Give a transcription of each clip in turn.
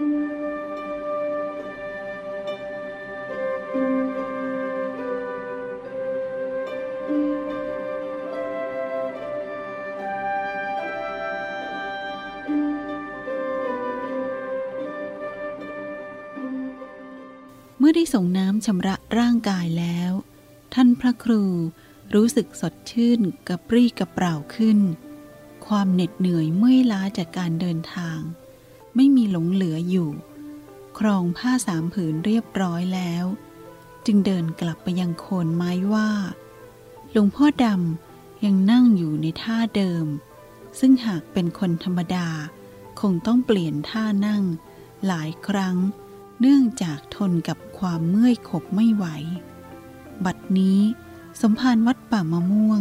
เมื่อได้ส่งน้ำชำระร่างกายแล้ว ท่านพระครูรู้สึกสดชื่นกระปรี้กระเปร่าขึ้น ความเหน็ดเหนื่อยเมื่อยล้าจากการเดินทาง ไม่มีหลงเหลืออยู่ ครองผ้าสามผืนเรียบร้อยแล้ว จึงเดินกลับไปยังโคนไม้ว่า หลวงพ่อดำยังนั่งอยู่ในท่าเดิม ซึ่งหากเป็นคนธรรมดา คงต้องเปลี่ยนท่านั่ง หลายครั้ง เนื่องจากทนกับความเมื่อยขบไม่ไหว บัดนี้สมภารวัดป่ามะม่วง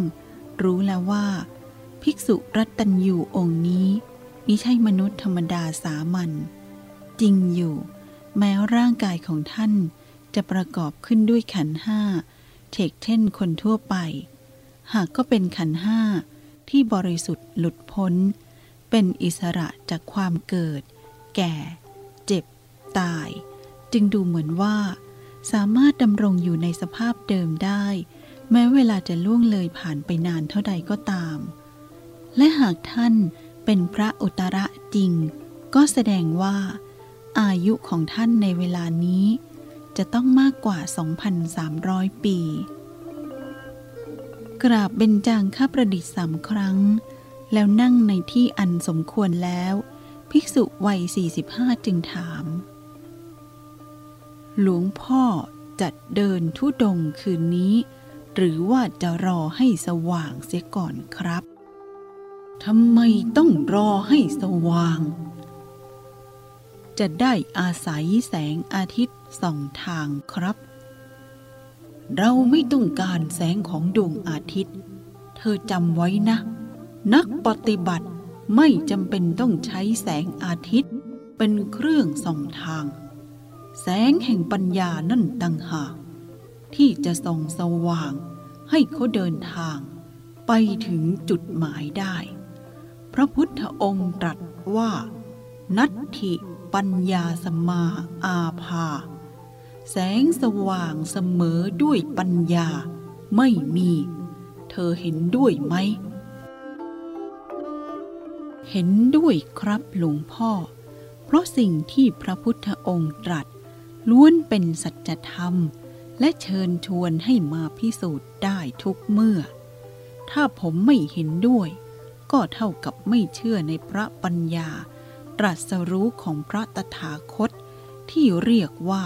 รู้แล้วว่า ภิกษุรัตตัญยูองค์นี้ มิใช่มนุษย์ธรรมดาสามัญจริงอยู่ แม้ร่างกายของท่านจะประกอบขึ้นด้วยขันห้าเทกเช่นคนทั่วไป หากก็เป็นขันห้าที่บริสุทธิ์หลุดพ้น เป็นอิสระจากความเกิด แก่ เจ็บ ตาย จึงดูเหมือนว่า สามารถดำรงอยู่ในสภาพเดิมได้ แม้เวลาจะล่วงเลยผ่านไปนานเท่าใดก็ตาม และหากท่าน เป็นพระอุตระจริง ก็แสดงว่า อายุของท่านในเวลานี้ จะต้องมากกว่า 2,300 ปี กราบเบญจางข้าประดิษฐ์สามครั้ง แล้วนั่งในที่อันสมควรแล้ว ภิกษุวัย 45 จึงถาม หลวงพ่อจัดเดินทุดงค์คืนนี้ หรือว่าจะรอให้สว่างเสียก่อนครับ ทำไมต้องรอให้สว่าง จะได้อาศัยแสงอาทิตย์ส่องทางครับ เราไม่ต้องการแสงของดวงอาทิตย์ เธอจำไว้นะ นักปฏิบัติไม่จำเป็นต้องใช้แสงอาทิตย์เป็นเครื่องส่องทาง แสงแห่งปัญญานั่นต่างหากที่จะส่องสว่างให้เขาเดินทางไปถึงจุดหมายได้ ระพุทธองค์ตรัสว่า นัตถิปัญญาสมมาอาภา แสงสว่างเสมอด้วยปัญญาไม่มี เธอเห็นด้วยไหม เห็นด้วยครับหลวงพ่อ เพราะสิ่งที่พระพุทธองค์ตรัส ล้วนเป็นสัจธรรม และเชิญชวนให้มาพิสูจน์ได้ทุกเมื่อ ถ้าผมไม่เห็นด้วย ก็เท่ากับไม่เชื่อในพระปัญญา ตรัสรู้ของพระตถาคต ที่เรียกว่า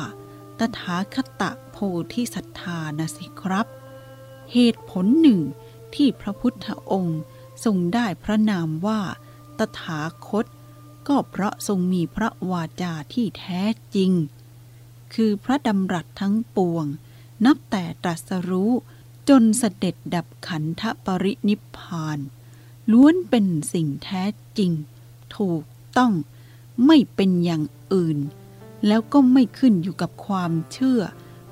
ตถาคตโพธิสัตธานะสิครับ เหตุผลหนึ่งที่พระพุทธองค์ทรงได้พระนามว่า ตถาคต ก็เพราะทรงมีพระวาจาที่แท้จริง คือพระดำรัสทั้งปวง นับแต่ตรัสรู้จนเสด็จดับขันธปรินิพพาน ล้วนเป็นสิ่งแท้จริง ถูกต้อง ไม่เป็นอย่างอื่น แล้วก็ไม่ขึ้นอยู่กับความเชื่อ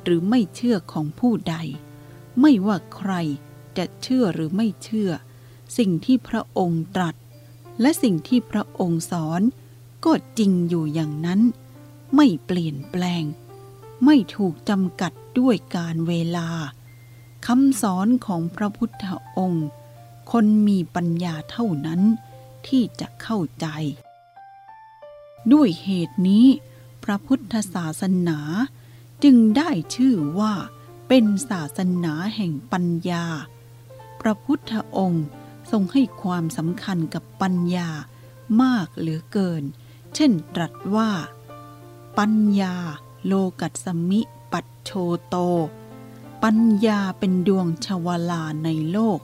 หรือไม่เชื่อของผู้ใด ไม่ว่าใครจะเชื่อหรือไม่เชื่อ สิ่งที่พระองค์ตรัส และสิ่งที่พระองค์สอน ก็จริงอยู่อย่างนั้น ไม่เปลี่ยนแปลง ไม่ถูกจำกัดด้วยการเวลาคำสอนของพระพุทธองค์ คนมีปัญญาเท่านั้นที่จะเข้าใจ ด้วยเหตุนี้ พระพุทธศาสนาจึงได้ชื่อว่าเป็นศาสนาแห่งปัญญา พระพุทธองค์ทรงให้ความสำคัญกับปัญญามากเหลือเกิน เช่นตรัสว่า ปัญญาโลกัสมิ ปัจโชโต ปัญญาเป็นดวงชวลาในโลก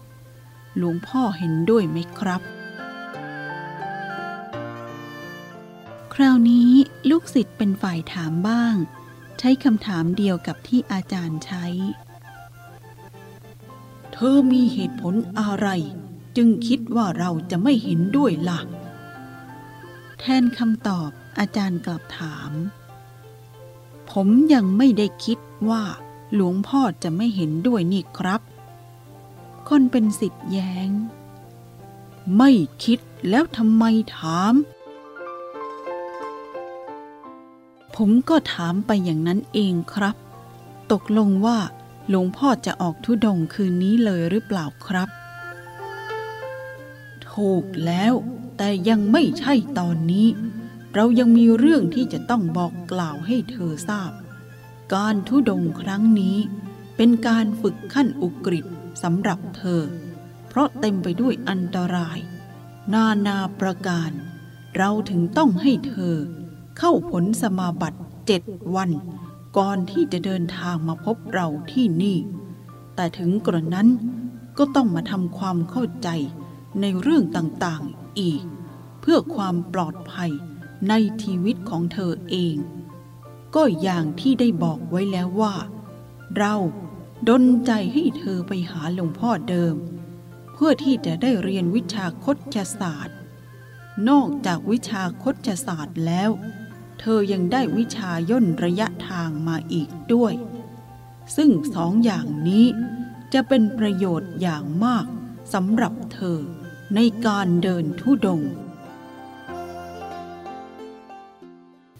หลวงพ่อเห็นด้วยไหมครับ คราวนี้ลูกศิษย์เป็นฝ่ายถามบ้าง ใช้คำถามเดียวกับที่อาจารย์ใช้ เธอมีเหตุผลอะไร จึงคิดว่าเราจะไม่เห็นด้วยละ่ะ แทนคำตอบอาจารย์กลับถาม ผมยังไม่ได้คิดว่าหลวงพ่อจะไม่เห็นด้วยนี่ครับ คนเป็นสิทธิ์แย้ง ไม่คิดแล้วทำไมถาม ผมก็ถามไปอย่างนั้นเองครับ ตกลงว่าหลวงพ่อจะออกทุดงคืนนี้เลยหรือเปล่าครับ ถูกแล้วแต่ยังไม่ใช่ตอนนี้ เรายังมีเรื่องที่จะต้องบอกกล่าวให้เธอทราบ การทุดงครั้งนี้เป็นการฝึกขั้นอุกฤษ สำหรับเธอ เพราะเต็มไปด้วยอันตราย นานาประการ เราถึงต้องให้เธอ เข้าผลสมาบัติเจ็ดวัน ก่อนที่จะเดินทางมาพบเราที่นี่ แต่ถึงกระนั้นก็ต้องมาทำความเข้าใจในเรื่องต่างๆอีก เพื่อความปลอดภัยในชีวิตของเธอเอง ก็อย่างที่ได้บอกไว้แล้วว่า เรา ดนใจให้เธอไปหาหลวงพ่อเดิม เพื่อที่จะได้เรียนวิชาคดศาสตร์ นอกจากวิชาคดศาสตร์แล้ว เธอยังได้วิชาย่นระยะทางมาอีกด้วย ซึ่งสองอย่างนี้จะเป็นประโยชน์อย่างมากสำหรับเธอในการเดินทุดง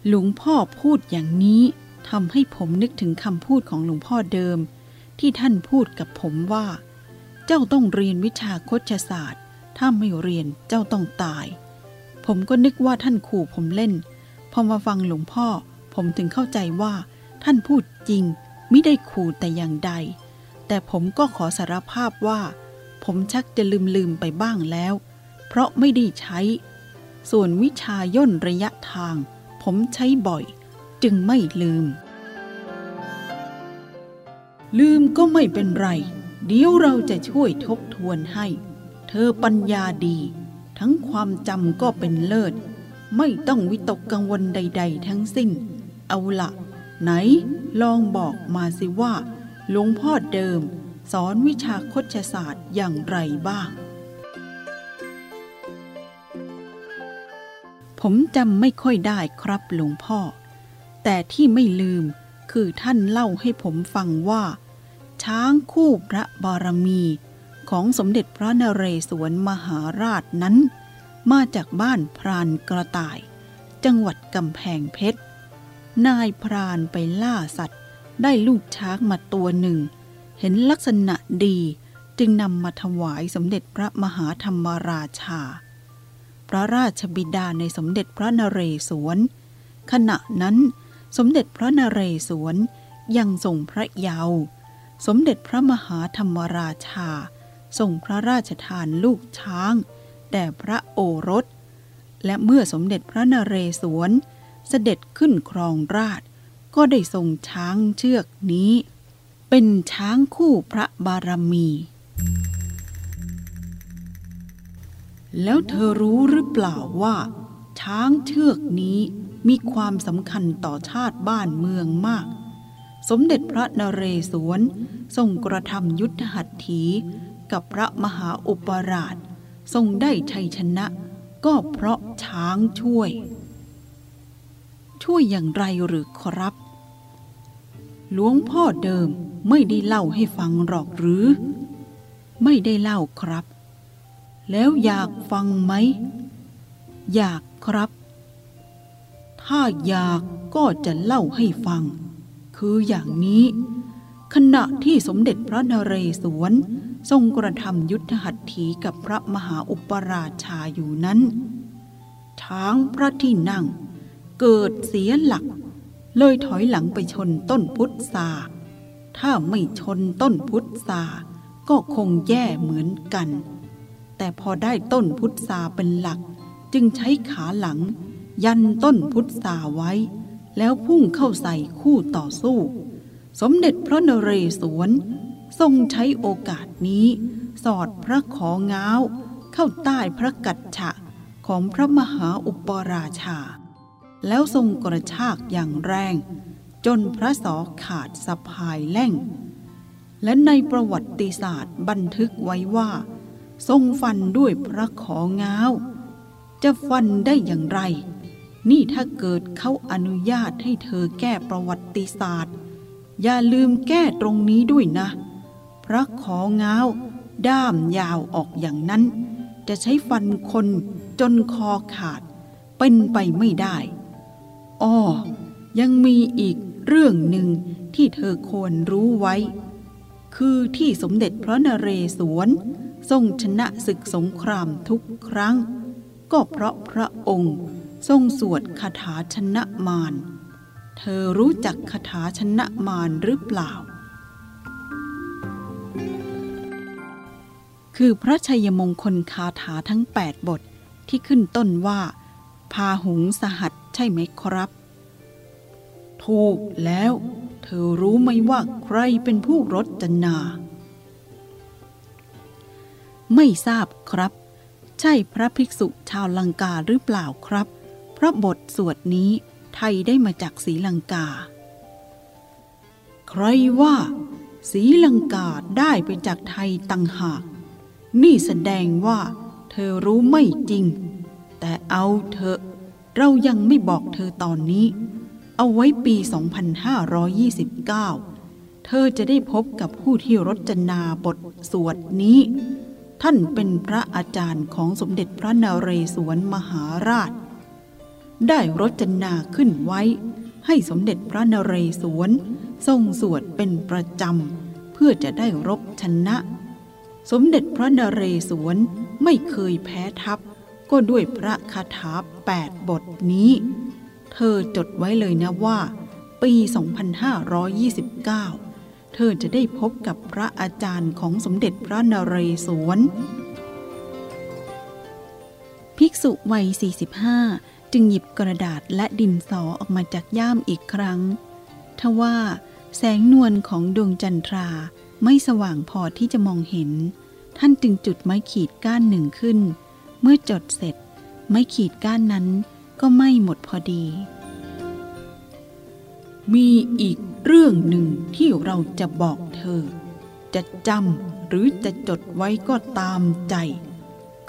หลวงพ่อพูดอย่างนี้ทำให้ผมนึกถึงคำพูดของหลวงพ่อเดิม ที่ท่านพูดกับผมว่า เจ้าต้องเรียนวิชาคชศาสตร์ ถ้าไม่เรียนเจ้าต้องตาย ผมก็นึกว่าท่านขู่ผมเล่น พอมาฟังหลวงพ่อ ผมถึงเข้าใจว่า ท่านพูดจริงไม่ได้ขู่แต่อย่างใด แต่ผมก็ขอสารภาพว่า ผมชักจะลืมลืมไปบ้างแล้ว เพราะไม่ได้ใช้ ส่วนวิชาย่นระยะทาง ผมใช้บ่อย จึงไม่ลืม ลืมก็ไม่เป็นไร เดี๋ยวเราจะช่วยทบทวนให้ เธอปัญญาดี ทั้งความจำก็เป็นเลิศ ไม่ต้องวิตกกังวลใด ๆ ทั้งสิ้น เอาละไหนลองบอกมาสิว่า หลวงพ่อเดิม สอนวิชาคชศาสตร์อย่างไรบ้าง ผมจำไม่ค่อยได้ครับหลวงพ่อ แต่ที่ไม่ลืม คือท่านเล่าให้ผมฟังว่า ช้างคู่พระบารมีของสมเด็จพระนเรศวรมหาราชนั้น มาจากบ้านพรานกระต่าย จังหวัดกำแพงเพชร นายพรานไปล่าสัตว์ ได้ลูกช้างมาตัวหนึ่ง เห็นลักษณะดีจึงนำมาถวายสมเด็จพระมหาธรรมราชา พระราชบิดาในสมเด็จพระนเรศวรขณะนั้น สมเด็จพระนเรศวรยังทรงพระเยาว์สมเด็จพระมหาธรรมราชาทรงพระราชทานลูกช้างแด่พระโอรส และเมื่อสมเด็จพระนเรศวรเสด็จขึ้นครองราช ก็ได้ทรงช้างเชือกนี้ เป็นช้างคู่พระบารมี แล้วเธอรู้หรือเปล่าว่า ช้างเชือกนี้ มีความสำคัญต่อชาติบ้านเมืองมาก สมเด็จพระนเรศวรทรงกระทำยุทธหัตถี กับพระมหาอุปราช ทรงได้ชัยชนะ ก็เพราะช้างช่วยช่วยอย่างไรหรือครับ หลวงพ่อเดิมไม่ได้เล่าให้ฟังหรอกหรือ ไม่ได้เล่าครับ แล้วอยากฟังไหม อยากครับ ถ้าอยากก็จะเล่าให้ฟัง คืออย่างนี้ ขณะที่สมเด็จพระนเรศวรทรงกระทำยุทธหัตถีกับพระมหาอุปราชาอยู่นั้นช้างพระที่นั่ง เกิดเสียหลัก เลยถอยหลังไปชนต้นพุทธาถ้าไม่ชนต้นพุทธาก็คงแย่เหมือนกัน แต่พอได้ต้นพุทธาเป็นหลัก จึงใช้ขาหลัง ยันต้นพุทธาไว้ แล้วพุ่งเข้าใส่คู่ต่อสู้ สมเด็จพระนเรศวร ทรงใช้โอกาสนี้ สอดพระของ้าว เข้าใต้พระกัจฉะของพระมหาอุปราชา แล้วทรงกระชากอย่างแรง จนพระสอขาดสะพายแล่ง และในประวัติศาสตร์บันทึกไว้ว่า ทรงฟันด้วยพระของ้าว จะฟันได้อย่างไร นี่ถ้าเกิดเขาอนุญาตให้เธอแก้ประวัติศาสตร์ อย่าลืมแก้ตรงนี้ด้วยนะ พระของ้าว ด้ามยาวออกอย่างนั้น จะใช้ฟันคนจนคอขาด เป็นไปไม่ได้ อ้อ ยังมีอีกเรื่องหนึ่งที่เธอควรรู้ไว้ คือที่สมเด็จพระนเรศวร ทรงชนะศึกสงครามทุกครั้ง ก็เพราะพระองค์ ทรงสวดคาถาชนะมาร เธอรู้จักคาถาชนะมารหรือเปล่า คือพระชัยมงคลคาถาทั้ง 8 บทที่ขึ้นต้นว่า พาหุงสหัสใช่ไหมครับ ถูกแล้ว เธอรู้ไหมว่าใครเป็นผู้รจนา ไม่ทราบครับ ใช่พระภิกษุชาวลังกาหรือเปล่าครับ เพราะบทสวดนี้ไทยได้มาจากศรีลังกา ใครว่าศรีลังกาได้ไปจากไทยตังหาก นี่แสดงว่าเธอรู้ไม่จริง แต่เอาเถอะเรายังไม่บอกเธอตอนนี้ เอาไว้ปี 2529 เธอจะได้พบกับผู้ที่รจนาบทสวดนี้ ท่านเป็นพระอาจารย์ของสมเด็จพระนเรศวรมหาราช ได้รจนาขึ้นไว้ ให้สมเด็จพระนเรศวร ทรงสวดเป็นประจำ เพื่อจะได้รบชนะ สมเด็จพระนเรศวรไม่เคยแพ้ทัพ ก็ด้วยพระคาถาแปดบทนี้ เธอจดไว้เลยนะว่า ปี 2529 เธอจะได้พบกับพระอาจารย์ของสมเด็จพระนเรศวร ภิกษุวัย 45 จึงหยิบกระดาษและดินสอออกมาจากย่ามอีกครั้ง ทว่าแสงนวลของดวงจันทราไม่สว่างพอที่จะมองเห็น ท่านจึงจุดไม้ขีดก้านหนึ่งขึ้น เมื่อจดเสร็จ ไม้ขีดก้านนั้นก็ไม่หมดพอดี มีอีกเรื่องหนึ่งที่เราจะบอกเธอ จะจำหรือจะจดไว้ก็ตามใจ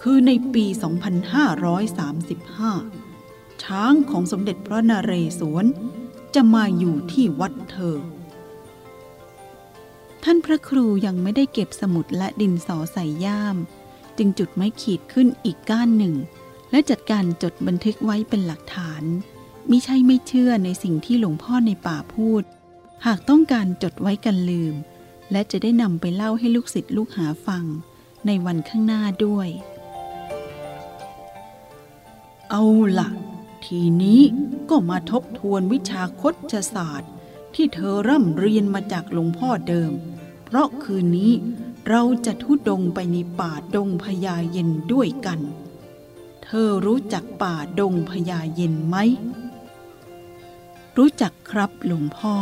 คือในปี 2535 ช้างของสมเด็จพระนเรศวร จะมาอยู่ที่วัดเธอ ท่านพระครูยังไม่ได้เก็บสมุดและดินสอใส่ย่าม จึงจุดไม้ขีดขึ้นอีกก้านหนึ่ง และจัดการจดบันทึกไว้เป็นหลักฐานมิใช่ไม่เชื่อในสิ่งที่หลวงพ่อในป่าพูด หากต้องการจดไว้กันลืม และจะได้นำไปเล่าให้ลูกศิษย์ลูกหาฟัง ในวันข้างหน้าด้วย เอาละ่ะ ทีนี้ก็มาทบทวนวิชาคดศาสตร์ ที่เธอร่ำเรียนมาจากหลวงพ่อเดิม เพราะคืนนี้เราจะทุดงไปในป่าดงพญาเย็นด้วยกัน เธอรู้จักป่าดงพญาเย็นไหม รู้จักครับหลวงพ่อ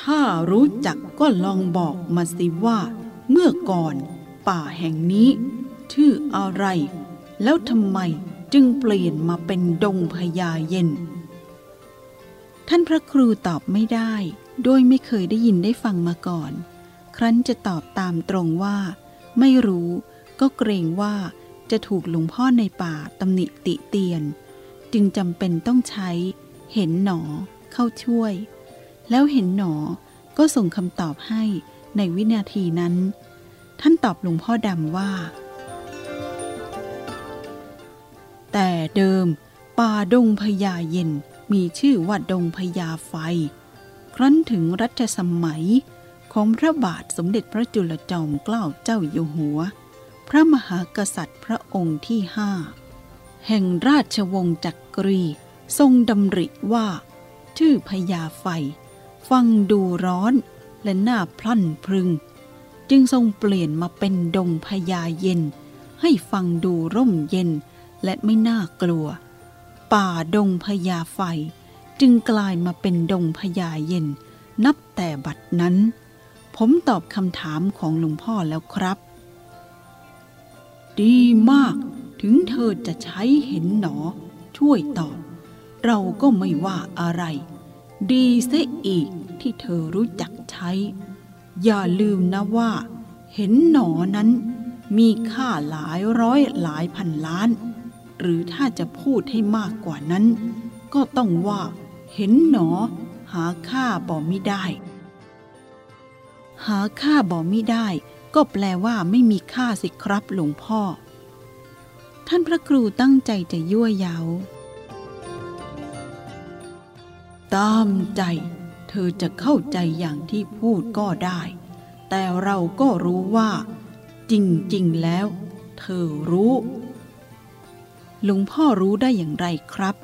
ถ้ารู้จักก็ลองบอกมาสิว่า เมื่อก่อน ป่าแห่งนี้ ชื่ออะไร แล้วทำไมจึงเปลี่ยนมาเป็นดงพญาเย็น ท่านพระครูตอบไม่ได้ โดยไม่เคยได้ยินได้ฟังมาก่อน ครั้นจะตอบตามตรงว่า ไม่รู้ก็เกรงว่าจะถูกหลวงพ่อในป่าตำหนิติเตียน จึงจำเป็นต้องใช้ เห็นหนอเข้าช่วย แล้วเห็นหนอก็ส่งคำตอบให้ในวินาทีนั้น ท่านตอบหลวงพ่อดำว่า แต่เดิม ป่าดงพญาเย็นมีชื่อว่าดงพญาไฟ ครั้นถึงรัชสมัยของพระบาทสมเด็จพระจุลจอมเกล้าเจ้าอยู่หัว พระมหากษัตริย์พระองค์ที่ห้าแห่งราชวงศ์จักรี ทรงดำริว่า ชื่อพญาไฟ ฟังดูร้อนและน่าพลั่นพรึง จึงทรงเปลี่ยนมาเป็นดงพญาเย็น ให้ฟังดูร่มเย็น และไม่น่ากลัว ป่าดงพญาไฟ จึงกลายมาเป็นดงพญาเย็น นับแต่บัดนั้น ผมตอบคำถามของหลวงพ่อแล้วครับ ดีมากถึงเธอจะใช้เห็นหนอ ช่วยตอบ เราก็ไม่ว่าอะไร ดีเสียอีกที่เธอรู้จักใช้ อย่าลืมนะว่า เห็นหนอนั้นมีค่าหลายร้อยหลายพันล้าน หรือถ้าจะพูดให้มากกว่านั้น ก็ต้องว่า เห็นหนอ หาค่าบ่มิได้ หาค่าบ่มิได้ ก็แปลว่าไม่มีค่าสิครับหลวงพ่อ ท่านพระครูตั้งใจจะยั่วยาวตามใจ เธอจะเข้าใจอย่างที่พูดก็ได้ แต่เราก็รู้ว่า จริง ๆ แล้ว เธอรู้ ลุงพ่อรู้ได้อย่างไรครับ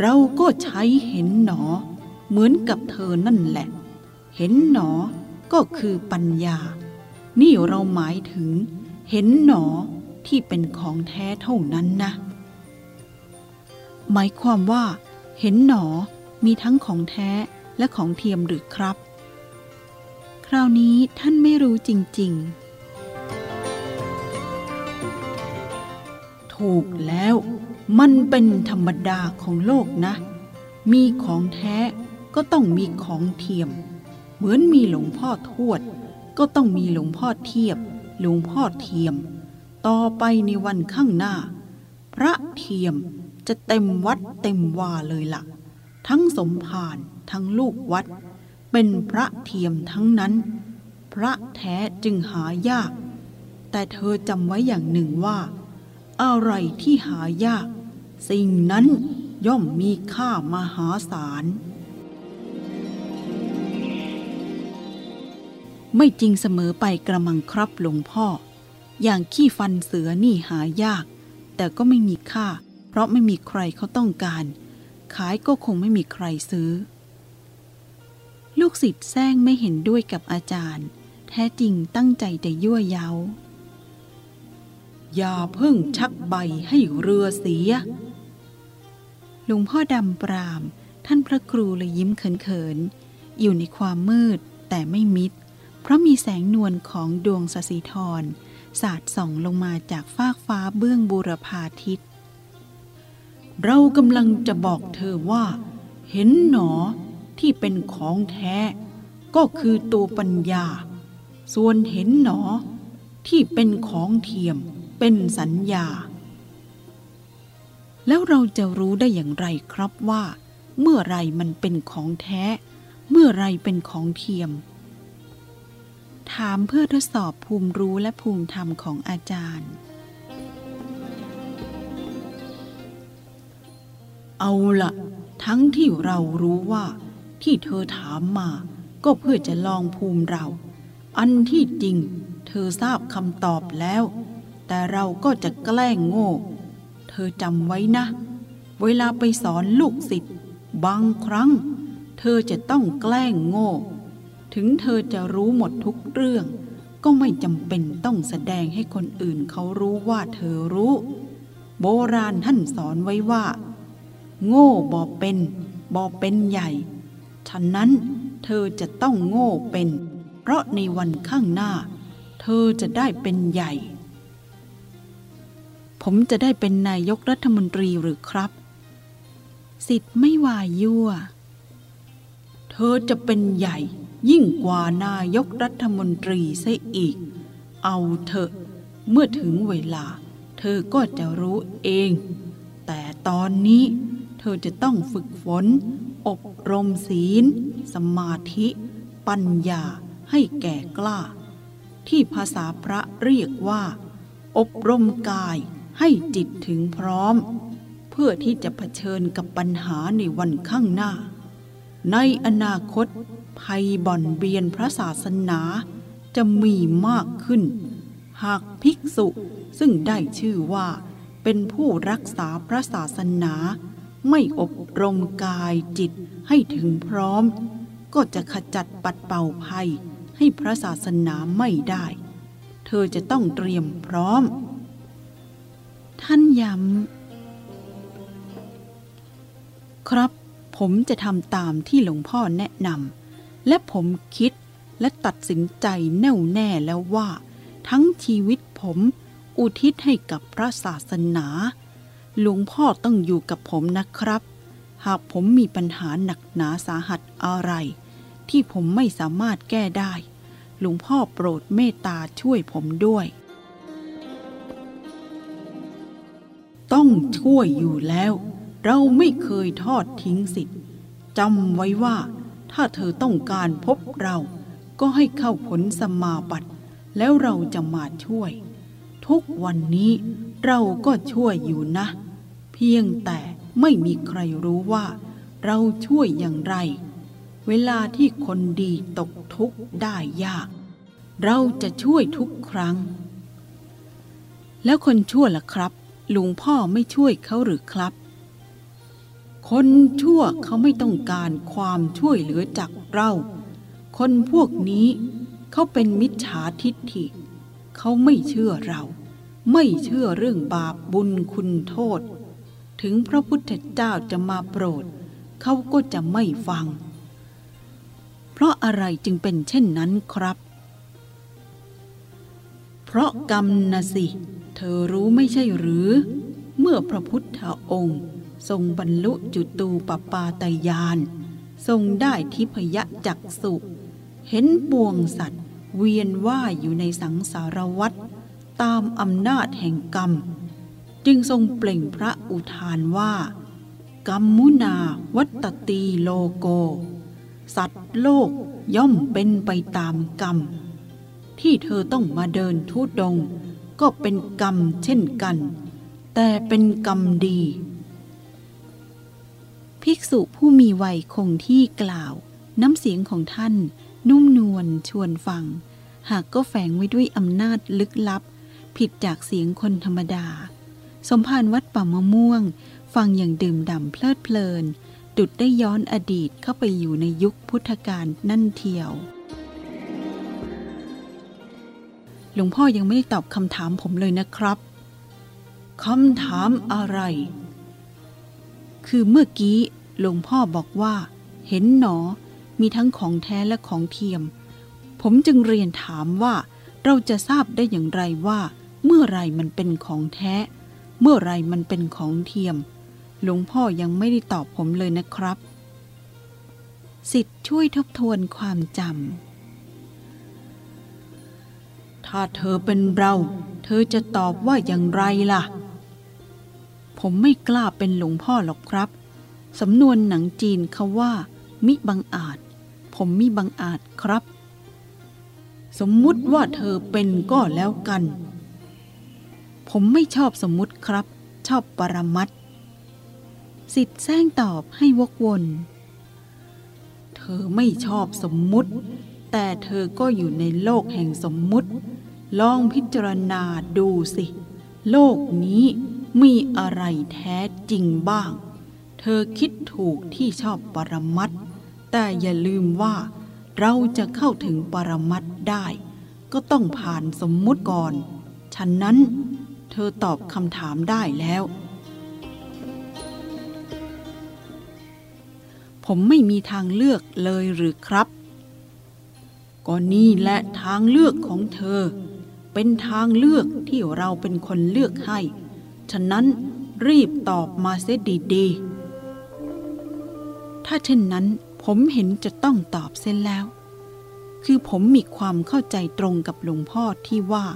เราก็ใช้เห็นหนอ เหมือนกับเธอนั่นแหละ เห็นหนอก็คือปัญญา นี่เราหมายถึง เห็นหนอที่เป็นของแท้เท่านั้นนะ หมายความว่า เห็นหนอมีทั้งของแท้และของเทียมหรือครับ คราวนี้ท่านไม่รู้จริง ๆ ถูกแล้วมันเป็นธรรมดาของโลกนะ มีของแท้ก็ต้องมีของเทียม เหมือนมีหลวงพ่อทวด ก็ต้องมีหลวงพ่อเทียบ หลวงพ่อเทียม ต่อไปในวันข้างหน้า พระเทียมจะเต็มวัดเต็มวาเลยละ่ะ ทั้งสมภารทั้งลูกวัด เป็นพระเทียมทั้งนั้น พระแท้จึงหายาก แต่เธอจำไว้อย่างหนึ่งว่า อะไรที่หายาก สิ่งนั้นย่อมมีค่ามหาศาล ไม่จริงเสมอไปกระมังครับหลวงพ่อ อย่างขี้ฟันเสือนี่หายาก แต่ก็ไม่มีค่า เพราะไม่มีใครเขาต้องการ ขายก็คงไม่มีใครซื้อ ลูกศิษย์แซงไม่เห็นด้วยกับอาจารย์ แท้จริงตั้งใจแต่ยั่วเย้า อย่าเพิ่งชักใบให้เรือเสีย หลวงพ่อดำปราม ท่านพระครูเลยยิ้มเขินๆ อยู่ในความมืดแต่ไม่มิด เพราะมีแสงนวลของดวงสสีธรสาดส่องลงมาจากฟากฟ้าเบื้องบูรพาทิต เรากำลังจะบอกเธอว่า เห็นหนอที่เป็นของแท้ ก็คือตัวปัญญา ส่วนเห็นหนอที่เป็นของเทียม เป็นสัญญา แล้วเราจะรู้ได้อย่างไรครับว่า เมื่อไรมันเป็นของแท้ เมื่อไรเป็นของเทียม ถามเพื่อทดสอบภูมิรู้และภูมิธรรมของอาจารย์ เอาละทั้งที่เรารู้ว่า ที่เธอถามมา ก็เพื่อจะลองภูมิเรา อันที่จริง เธอทราบคำตอบแล้ว แต่เราก็จะแกล้งโง่ เธอจำไว้นะ เวลาไปสอนลูกศิษย์บางครั้ง เธอจะต้องแกล้งโง่ ถึงเธอจะรู้หมดทุกเรื่อง ก็ไม่จำเป็นต้องแสดงให้คนอื่นเขารู้ว่าเธอรู้ โบราณท่านสอนไว้ว่า โง่บ่เป็นบ่เป็นใหญ่ ฉะนั้นเธอจะต้องโง่เป็น เพราะในวันข้างหน้า เธอจะได้เป็นใหญ่ ผมจะได้เป็นนายกรัฐมนตรีหรือครับ สิทธิ์ไม่วายยั่ว เธอจะเป็นใหญ่ยิ่งกว่านายกรัฐมนตรีซะอีก เอาเถอะ เมื่อถึงเวลา เธอก็จะรู้เอง แต่ตอนนี้ เธอจะต้องฝึกฝน อบรมศีล สมาธิ ปัญญาให้แก่กล้า ที่ภาษาพระเรียกว่า อบรมกาย ให้จิตถึงพร้อม เพื่อที่จะเผชิญกับปัญหาในวันข้างหน้า ในอนาคต ภัยบ่อนเบียนพระศาสนาจะมีมากขึ้น หากภิกษุซึ่งได้ชื่อว่าเป็นผู้รักษาพระศาสนา ไม่อบรมกายจิตให้ถึงพร้อม ก็จะขจัดปัดเป่าภัยให้พระศาสนาไม่ได้ เธอจะต้องเตรียมพร้อม ท่านย้ำ ครับ ผมจะทำตามที่หลวงพ่อแนะนำ และผมคิดและตัดสินใจแน่วแน่แล้วว่า ทั้งชีวิตผมอุทิศให้กับพระศาสนา หลวงพ่อต้องอยู่กับผมนะครับ หากผมมีปัญหาหนักหนาสาหัสอะไร ที่ผมไม่สามารถแก้ได้ หลวงพ่อโปรดเมตตาช่วยผมด้วย ต้องช่วยอยู่แล้ว เราไม่เคยทอดทิ้งสิทธิ์จำไว้ว่า ถ้าเธอต้องการพบเรา ก็ให้เข้าผลสมาบัติแล้วเราจะมาช่วย ทุกวันนี้เราก็ช่วยอยู่นะ เพียงแต่ไม่มีใครรู้ว่า เราช่วยอย่างไร เวลาที่คนดีตกทุกข์ได้ยาก เราจะช่วยทุกครั้ง แล้วคนชั่วล่ะครับ ลุงพ่อไม่ช่วยเขาหรือครับ คนชั่วเขาไม่ต้องการความช่วยเหลือจากเรา คนพวกนี้เขาเป็นมิจฉาทิฏฐิ เขาไม่เชื่อเรา ไม่เชื่อเรื่องบาปบุญคุณโทษ ถึงพระพุทธเจ้าจะมาโปรด เขาก็จะไม่ฟัง เพราะอะไรจึงเป็นเช่นนั้นครับ เพราะกรรมนะสิ เธอรู้ไม่ใช่หรือ เมื่อพระพุทธองค์ ทรงบรรลุจุตูปปาตยาน ทรงได้ทิพยจักสุ เห็นปวงสัตว์ เวียนว่ายอยู่ในสังสารวัฏตามอำนาจแห่งกรรม จึงทรงเปล่งพระอุทานว่า กรรมุนาวัตตีโลโก สัตว์โลกย่อมเป็นไปตามกรรม ที่เธอต้องมาเดินทุดง ก็เป็นกรรมเช่นกัน แต่เป็นกรรมดี ภิกษุผู้มีวัยคงที่กล่าว น้ำเสียงของท่าน นุ่มนวลชวนฟัง หากก็แฝงไว้ด้วยอำนาจลึกลับ ผิดจากเสียงคนธรรมดา สมภารวัดป่ามะม่วง ฟังอย่างดื่มด่ำเพลิดเพลิน ดุดได้ย้อนอดีตเข้าไปอยู่ในยุคพุทธกาลนั่นเทียว หลวงพ่อยังไม่ได้ตอบคำถามผมเลยนะครับคำถามอะไร คือเมื่อกี้หลวงพ่อบอกว่า เห็นหนอ มีทั้งของแท้และของเทียม ผมจึงเรียนถามว่า เราจะทราบได้อย่างไรว่า เมื่อไรมันเป็นของแท้ เมื่อไรมันเป็นของเทียม หลวงพ่อยังไม่ได้ตอบผมเลยนะครับ สิทธิ์ช่วยทบทวนความจำ ถ้าเธอเป็นเรา เธอจะตอบว่าอย่างไรล่ะ ผมไม่กล้าเป็นหลวงพ่อหรอกครับ สำนวนหนังจีนเขาว่า มิบังอาจ ผมมิบังอาจครับ สมมุติว่าเธอเป็นก็แล้วกัน ผมไม่ชอบสมมุติครับ ชอบปรมัตสิทธิ์แซงตอบให้วกวน เธอไม่ชอบสมมุติ แต่เธอก็อยู่ในโลกแห่งสมมุติ ลองพิจารณาดูสิ โลกนี้มีอะไรแท้จริงบ้าง เธอคิดถูกที่ชอบปรมัตแต่อย่าลืมว่า เราจะเข้าถึงปรมัตได้ ก็ต้องผ่านสมมุติก่อน ฉะนั้น เธอตอบคำถามได้แล้ว ผมไม่มีทางเลือกเลยหรือครับ ก็นี่แหละทางเลือกของเธอ เป็นทางเลือกที่เราเป็นคนเลือกให้ ฉะนั้นรีบตอบมาเสียดีๆ ถ้าเช่นนั้นผมเห็นจะต้องตอบเส้นแล้ว คือผมมีความเข้าใจตรงกับหลวงพ่อที่ว่า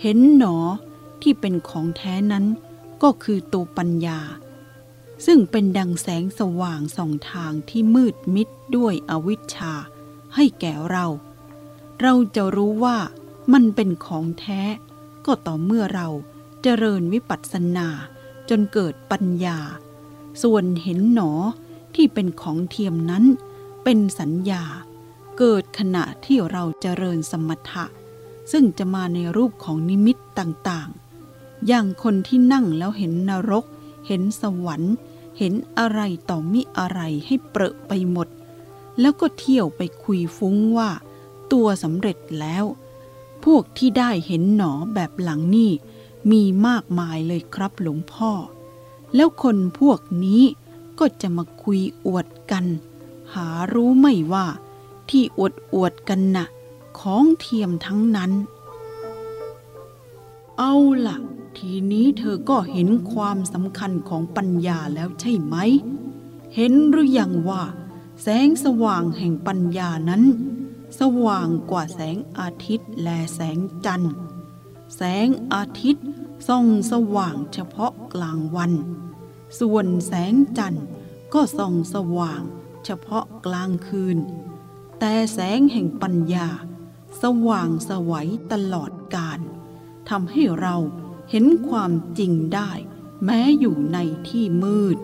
เห็นหนอที่เป็นของแท้นั้นก็คือตัวปัญญา ซึ่งเป็นดังแสงสว่างส่องทางที่มืดมิดด้วยอวิชชาให้แก่เรา เราจะรู้ว่ามันเป็นของแท้ ก็ต่อเมื่อเราเจริญวิปัสสนาจนเกิดปัญญา ส่วนเห็นหนอที่เป็นของเทียมนั้น เป็นสัญญา เกิดขณะที่เราเจริญสมถะ ซึ่งจะมาในรูปของนิมิตต่างๆ อย่างคนที่นั่งแล้วเห็นนรก เห็นสวรรค์ เห็นอะไรต่อมิอะไรให้เปรอะไปหมด แล้วก็เที่ยวไปคุยฟุ้งว่า ตัวสำเร็จแล้ว พวกที่ได้เห็นหนอแบบหลังนี่มีมากมายเลยครับหลวงพ่อ แล้วคนพวกนี้ก็จะมาคุยอวดกัน หารู้ไม่ว่าที่อวดอวดกันนะ่ะ ของเทียมทั้งนั้น เอาล่ะ ทีนี้เธอก็เห็นความสำคัญของปัญญาแล้วใช่ไหม เห็นหรือยังว่า แสงสว่างแห่งปัญญานั้น สว่างกว่าแสงอาทิตย์และแสงจันทร์ แสงอาทิตย์ส่องสว่างเฉพาะกลางวัน ส่วนแสงจันทร์ก็ส่องสว่างเฉพาะกลางคืน แต่แสงแห่งปัญญา สว่างสวัยตลอดกาลทำให้เราเห็นความจริงได้ แม้อยู่ในที่มืด